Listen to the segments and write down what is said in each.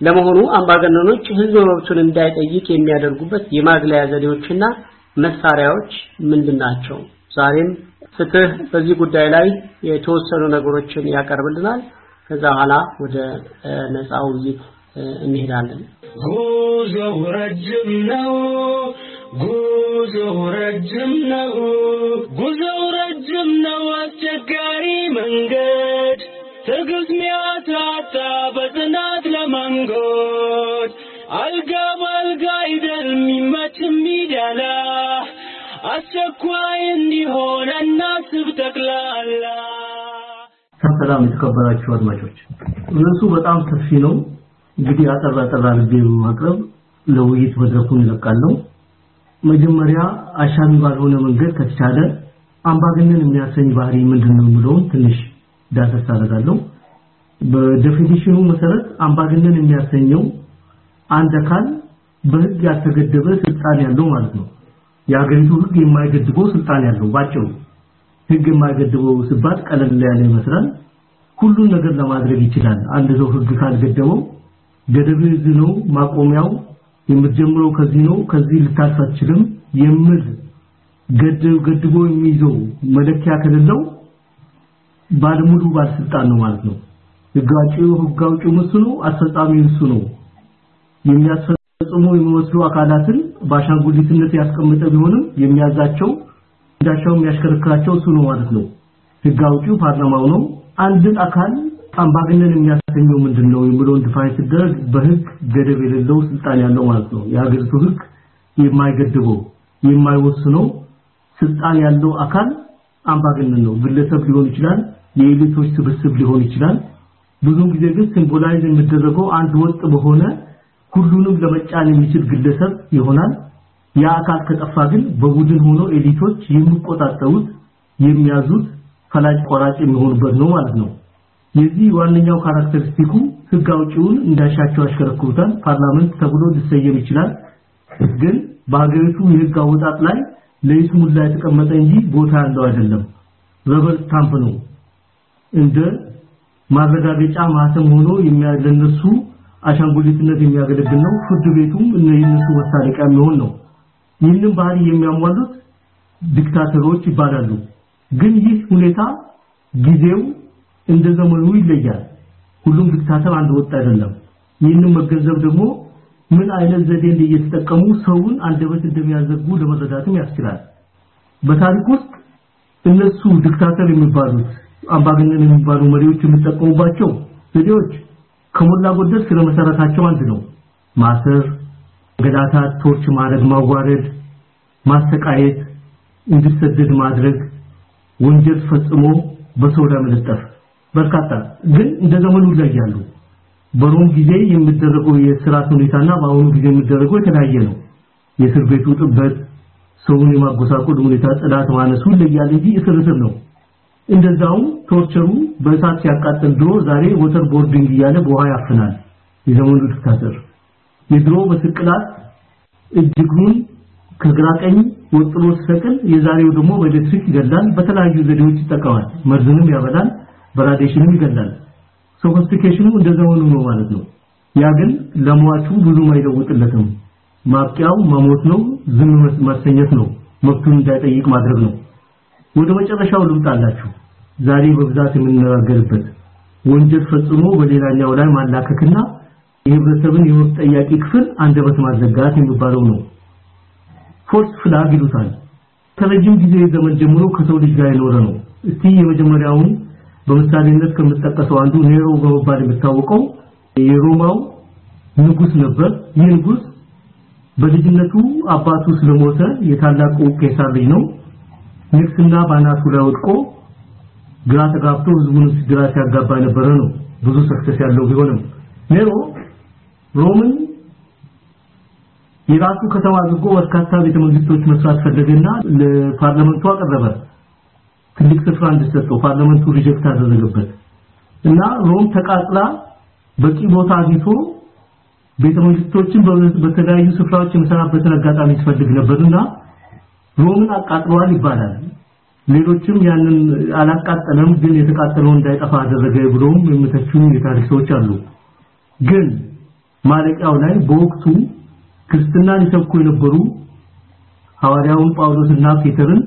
ለመሆኑ አምባገነኖች ህዝብ መብቱን እንዳይጠይቅ የሚያደርጉበት የማግለያ ዘዴዎችና መሳሪያዎች ምንድናቸው? ዛሬም ፍትህ በዚህ ጉዳይ ላይ የተወሰኑ ነገሮችን ያቀርብልናል። ከዛ በኋላ ወደ ነፃ ውይይት እንሄዳለን። ጉዞው ረጅም ነው ጉዞው ረጅም ነው ጉዞው ረጅም ነው አስቸጋሪ መንገድ ትዕግስት ሚያሳጣ በጽናት ለመንጎድ አልጋ በአልጋ አይደል የሚመች የሚደላ አስቸኳይ እንዲሆን እናስብ ጠቅላላ። ሰላም የተከበራችሁ አድማጮች ርዕሱ በጣም ሰፊ ነው። እንግዲህ አጠር አጠር አድርጌ በማቅረብ ለውይይት መድረኩን እለቃለሁ። መጀመሪያ አሻሚ ባልሆነ መንገድ ከተቻለ አምባገነን የሚያሰኝ ባህሪ ምንድነው የሚለውን ትንሽ ዳሰስ አደርጋለሁ። በዴፊኒሽኑ መሰረት አምባገነን የሚያሰኘው አንድ አካል በህግ ያልተገደበ ስልጣን ያለው ማለት ነው። የሀገሪቱ ህግ የማይገድበው ስልጣን ያለው ባጭሩ ህግ የማይገድበው ሲባል ቀለል ያለ ይመስላል። ሁሉን ነገር ለማድረግ ይችላል። አንድ ሰው ህግ ካልገደበው ገደብ ነው ማቆሚያው የምትጀምረው ከዚህ ነው ከዚህ ልታልፍ አትችልም ገድብ ገድቦ የሚይዘው መለኪያ ከሌለው ባለሙሉ ባለስልጣን ነው ማለት ነው። ህጋዊው ህጋዊው እሱ ነው አስፈጻሚው እሱ ነው። የሚያስፈጽሙ የሚወስዱ አካላትን በአሻንጉሊትነት ያስቀመጠ ቢሆንም የሚያዛቸው እንዳሻው የሚያሽከረክራቸው እሱ ማለት ነው። ህጋዊው ፓርላማው ነው። አንድን አካል አምባገነን የሚያሰኘው ምንድነው የሚለውን define ሲደረግ በህግ ገደብ የሌለው ስልጣን ያለው ማለት ነው። የሀገሪቱ ህግ የማይገድበው የማይወስነው ስልጣን ያለው አካል አምባገነን ነው። ግለሰብ ሊሆን ይችላል የ elite ኦች ስብስብ ሊሆን ይችላል። ብዙ ጊዜ ግን symbolize የሚደረገው አንድ ወጥ በሆነ ሁሉንም ለመጫን የሚችል ግለሰብ ይሆናል። ያ አካል ከጠፋ ግን በቡድን ሆኖ elite ኦች የሚቆጣጠሩት የሚያዙት ፈላጭ ቆራጭ የሚሆኑበት ነው ማለት ነው። የዚህ ዋነኛው characteristic ኡ ህግ አውጪውን እንዳሻቸው ያሽከረክሩታል። parliament ተብሎ ሊሰየም ይችላል። ግን በሀገሪቱ የህግ አወጣጥ ላይ ለይስሙላ የተቀመጠ እንጂ ቦታ ያለው አይደለም። rubber stamp ነው። እንደ ማረጋገጫ ማተም ሆኖ ለእነሱ አሻንጉሊትነት የሚያገለግል ነው። ፍርድ ቤቱም እነሱ መሳለቂያ የሚሆን ነው። ይህንን ባህሪ የሚያሟሉት dictator ኦች ይባላሉ። ግን ይህ ሁኔታ ጊዜው እንደ ዘመኑ ይለያል። ሁሉም dictator አንድ ወጥ አይደለም። ይህንን መገንዘብ ደግሞ ምን አይነት ዘዴ እየተጠቀሙ ሰውን አንደበት እንደሚያዘጉ ለመረዳትም ያስችላል። በታሪክ ውስጥ እነሱ dictator የሚባሉት አምባገነን የሚባሉ መሪዎች የሚጠቀሙባቸው ዘዴዎች ከሞላ ጎደል ስለ መሰረታቸው አንድ ነው። ማሰር ገዳታት torture ማድረግ ማዋረድ ማሰቃየት እንዲሰደድ ማድረግ ወንጀል ፈጽሞ በሰው ላይ መለጠፍ። በርካታ ግን እንደ ዘመኑ ይለያሉ በሮም ጊዜ የሚደረገው የስርዓት ሁኔታና በአሁኑ ጊዜ የሚደረገው የተለያየ ነው። የእስር ቤቱ ጥበት ሰውን የማጎሳቆል ሁኔታ ጥራት ማነሱ ይለያል እንጂ እስር እስር ነው። እንደዛው torture ኡ በእሳት ሲያቃጥል ድሮ ዛሬ water boarding እያለ በውሃ ያፍናል። የዘመኑ dictator የድሮ በስቅላት እጅጉን ከግራ ቀኝ ወጥሮ ሲሰቅል የዛሬው ደግሞ በኤሌክትሪክ ይገላል በተለያዩ ዘዴዎች ይጠቀማል። መርዝንም ያበላል በ radiation ም ይገላል sophistication ኡ እንደ ዘመኑ ነው ማለት ነው። ያ ግን ለሟቹ ብዙም አይለውጥለትም። ማብቂያው መሞት ነው ዝም መሰኘት ነው መብቱን እንዳይጠይቅ ማድረግ ነው። ወደ መጨረሻው ልምጣላችሁ። ዛሬ በብዛት የምንነጋገርበት ወንጀል ፈጽሞ በሌላኛው ላይ ማላከክና የህብረተሰብን የመብት ጠያቂ ክፍል አንደበት ማዘጋት የሚባለው ነው። false flag ይሉታል። ከረጅም ጊዜ ዘመን ጀምሮ ከሰው ልጅ ጋር የኖረ ነው። እስቲ የመጀመሪያውን በምሳሌነት ከሚጠቀሰው አንዱ ኔሮ በመባል የሚታወቀው የሮማው ንጉስ ነበር። ይህ ንጉስ በልጅነቱ አባቱ ስለሞተ የታላቁ ቄሳር ልጅ ነው። ንግስና ባናቱ ላይ ወድቆ ግራ ተጋብቶ ህዝቡን ግራ ሲያጋባ የነበረ ነው። ብዙ success ያለው ቢሆንም ኔሮ ሮምን የራሱ ከተማ አድርጎ በርካታ ቤተ መንግስቶች መስራት ፈለገና ለ parliament ኡ አቀረበ ትልቅ ስፍራ እንዲሰጠው parliament ኡ reject አደረገበት እና ሮም ተቃጥላ በቂ ቦታ አግኝቶ ቤተ በተለያዩ ስፍራዎች የሚሰራበትን አጋጣሚ ይፈልግ ነበርና ሮምን አቃጥሏል ይባላል። ሌሎችም ያንን አላቃጠለም ግን የተቃጠለው እንዳይጠፋ አደረገ ብሎም የሚተቹ የታሪክ ሰዎች አሉ። ግን ማለቂያው ላይ በወቅቱ ክርስትናን ይሰብኩ የነበሩ ሐዋርያውን ጳውሎስና ፔተርን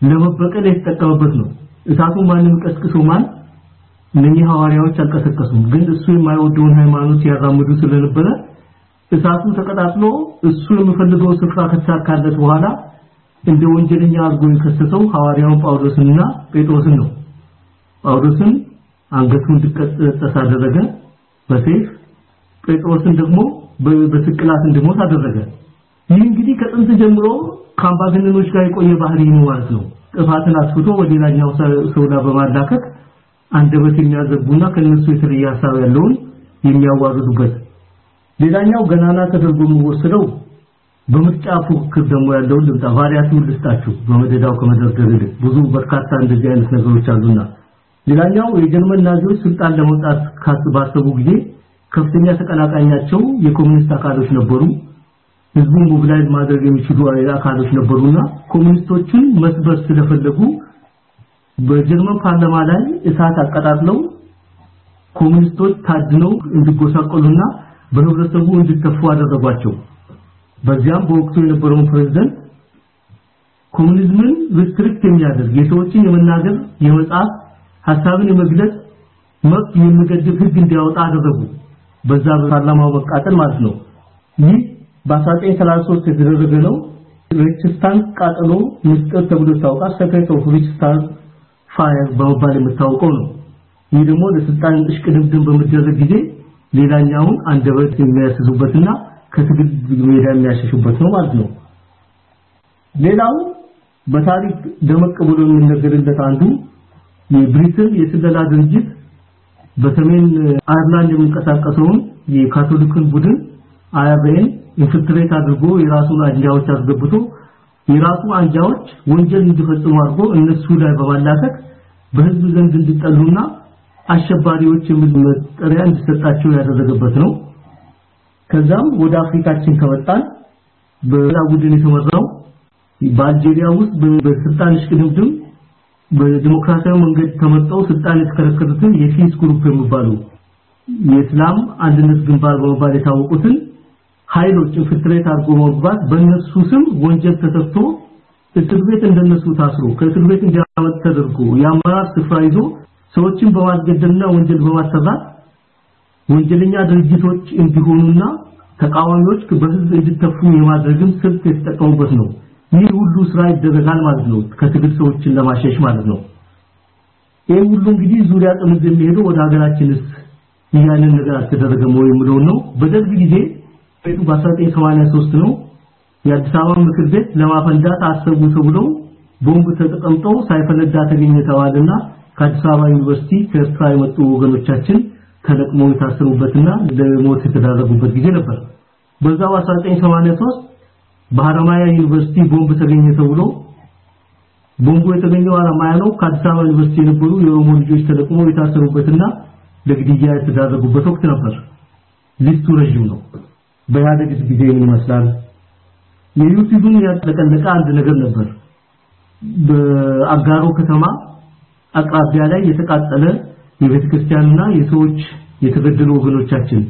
ለመበቀል የተጠቀመበት ነው። እሳቱን ማንም ቀስቅሶ ማን? እነኚህ ሐዋርያዎች አልቀሰቀሱም። ግን እሱ የማይወደውን ሃይማኖት ያራምዱ ስለነበረ እሳቱ ተቀጣጥሎ እሱ የሚፈልገው ስፍራ ከተሳካለት በኋላ እንደ ወንጀለኛ አድርጎ የከሰሰው ሐዋርያውን ጳውሎስንና ጴጥሮስን ነው። ጳውሎስን አንገቱን እንዲቀጠስ አደረገ። በሰይፍ ጴጥሮስን ደግሞ በስቅላት እንዲሞት አደረገ። ይህ እንግዲህ ከጥንት ጀምሮ ከአምባገነኖች ጋር የቆየ ባህሪ ነው ማለት ነው ጥፋትን አስፍቶ ወደ ሌላኛው ሰው ላይ በማላከት አንደበት የሚያዘጉና ከነሱ የተለየ ሐሳብ ያለውን የሚያዋርዱበት። ሌላኛው ገናና ተደርጎ የሚወሰደው በምርጫ ፉክክር ደግሞ ያለውን ልምጣ variety ውን ልስጣችሁ በመደዳው ከመደርደር ብዙ በርካታ እንደዚህ አይነት ነገሮች አሉና። ሌላኛው የጀርመን ናዚዎች ስልጣን ለመውጣት ባሰቡ ጊዜ ከፍተኛ ተቀናቃኛቸው የኮሙኒስት አካሎች ነበሩ ህዝቡን mobilize ማድረግ የሚችሉ አካሎች ነበሩና ኮሙኒስቶችን መስበር ስለፈለጉ በጀርመን ፓርላማ ላይ እሳት አቀጣጥለው ኮሙኒስቶች ታድነው እንዲጎሳቆሉና በህብረተሰቡ እንዲተፉ አደረጓቸው። በዚያም በወቅቱ የነበረውን ፕሬዝዳንት ኮሙኒዝምን restrict የሚያደርግ የሰዎችን የመናገር የመጻፍ ሀሳብን የመግለጽ መብት የሚገድብ ህግ እንዲያወጣ አደረጉ። በዛ በፓርላማው መቃጠል ማለት ነው። ይህ በ1933 የተደረገ ነው። ራይችስታግ ቃጠሎ ምስጢር ተብሎ ይታወቃል። secret of Reichstag's fire በመባል የምታወቀው ነው። ይህ ደግሞ ለስልጣን እሽቅድምድም በመደረግ ጊዜ ሌላኛውን አንደበት የሚያስዙበትና ከትግል ሜዳ የሚያሸሹበት ነው ማለት ነው። ሌላው በታሪክ ደመቅ ብሎ የሚነገርለት አንዱ የብሪትን የስለላ ድርጅት በሰሜን አየርላንድ የሚንቀሳቀሰውን የካቶሊክን ቡድን IRA ን infiltrate አድርጎ የራሱን አንጃዎች አስገብቶ የራሱ አንጃዎች ወንጀል እንዲፈጽሙ አድርጎ እነሱ ላይ በማላከክ በህዝብ ዘንድ እንዲጠሉና አሸባሪዎች የሚል መጠሪያ እንዲሰጣቸው ያደረገበት ነው። ከዛም ወደ አፍሪካችን ከመጣን በሌላ ቡድን የተመራው በአልጄሪያ ውስጥ በስልጣን እሽቅድምድም በዲሞክራሲያዊ መንገድ ተመርጠው ስልጣን የተከለከሉትን የ FIS group የሚባሉ የእስላም አንድነት ግንባር በመባል የታወቁትን ኃይሎች አድርጎ መግባት በእነሱ ስም ወንጀል ተሰርቶ እስር ቤት እንደነሱ ታስሮ ከእስር ቤት እንዲያመጥ ተደርጎ የአመራር ስፍራ ይዞ ሰዎችን በማስገደልና ወንጀል በማሰራት ወንጀለኛ ድርጅቶች እንዲሆኑና ተቃዋሚዎች በህዝብ እንዲተፉ የማድረግም ስልት የተጠቀሙበት ነው። ይህ ሁሉ ስራ ይደረጋል ማለት ነው። ከትግል ሰዎችን ለማሸሽ ማለት ነው። ይህ ሁሉ እንግዲህ ዙሪያ ጥምዝ የሚሄደው ወደ ሀገራችንስ ያንን ነገር አልተደረገም ወይ ነው። በደርግ ጊዜ ቤቱ በ1983 ነው። የአዲስ አበባ ምክር ቤት ለማፈንዳት አሰቡ ተብለው ቦምብ ተጠቀምጠው ሳይፈነዳ ተገኘ ተባለና ከአዲስ አበባ ዩኒቨርሲቲ ከኤርትራ የመጡ ወገኖቻችን ተለቅመው የታሰሩበትና ለሞት የተዳረጉበት ጊዜ ነበር። በዛው 1983 በሐረማያ ዩኒቨርሲቲ ቦምብ ተገኘ ተብሎ ቦምቡ የተገኘው ሐረማያ ነው። ከአዲስ አበባ ዩኒቨርሲቲ የነበሩ የኦሮሞ ልጆች ተለቅመው የታሰሩበትና ለግድያ የተዳረጉበት ወቅት ነበር። ሊስቱ ረጅም ነው በኢህአደግ ጊዜ ምን ይመስላል? የዩቲዩብን ያጠለቀለቀ አንድ ነገር ነበር። በአጋሮ ከተማ አቅራቢያ ላይ የተቃጠለ የቤተክርስቲያንና የሰዎች የተገደሉ ወገኖቻችን።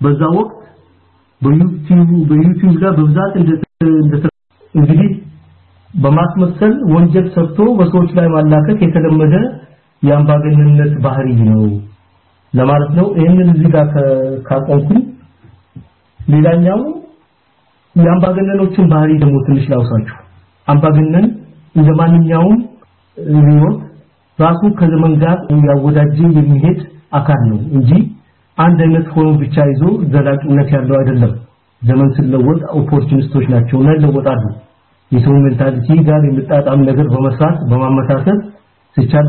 በዛ ወቅት በዩቲዩብ በዩቲዩብ ላይ በብዛት እንደ እንግዲህ በማስመሰል ወንጀል ሰርቶ በሰዎች ላይ ማላከክ የተለመደ የአምባገነንነት ባህሪ ነው ለማለት ነው። ይህንን እዚህ ጋር ካቆምኩኝ ሌላኛው የአምባገነኖችን ባህሪ ደግሞ ትንሽ ላውሳችሁ። አምባገነን እንደ ማንኛውም ህይወት ራሱ ከዘመን ጋር ያወዳጀ የሚሄድ አካል ነው እንጂ አንድ አይነት ሆኖ ብቻ ይዞ ዘላቂነት ያለው አይደለም። ዘመን ሲለወጥ opportunist ኦች ናቸውና ይለወጣሉ። የሰው mentality ጋር የሚጣጣም ነገር በመስራት በማመሳሰል ሲቻል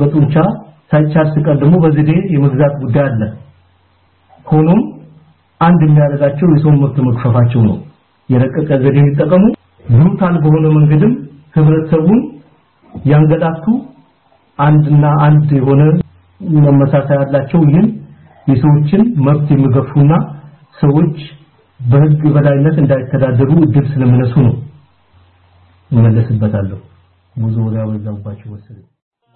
በጡንቻ ሳይቻል ሲቀር ደግሞ በዘዴ የመግዛት ጉዳይ አለ። ሆኖም አንድ የሚያደርጋቸው የሰው መብት መግፈፋቸው ነው። የረቀቀ ዘዴ ይጠቀሙ brutal በሆነ መንገድም ህብረተሰቡን ያንገላቱ አንድና አንድ የሆነ መመሳሳይ ያላቸው ይህን የሰዎችን መብት የሚገፉና ሰዎች በህግ በላይነት እንዳይተዳደሩ እድል ስለሚነሱ ነው። እመለስበታለሁ። ብዙ ወሬ ያበዛባችሁ መሰለኝ።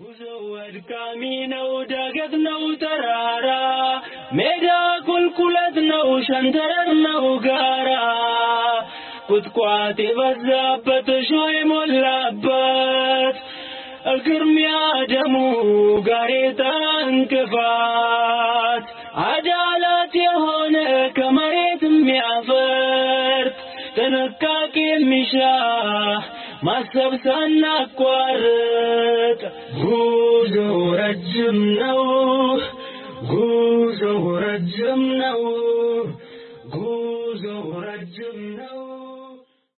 ጉዞው አድካሚ ነው፣ ዳገት ነው፣ ተራራ። ሜዳ ቁልቁለት ነው፣ ሸንተረር ነው፣ ጋራ። ቁጥቋጥ የበዛበት እሾህ የሞላበት እግርሚያ ደሙ ጋሬጣ እንቅፋት አዳላት የሆነ ከመሬት የሚያፈርጥ ጥንቃቄ የሚሻ ማሰብ ሳናቋርጥ ጉዞው ረጅም ነው፣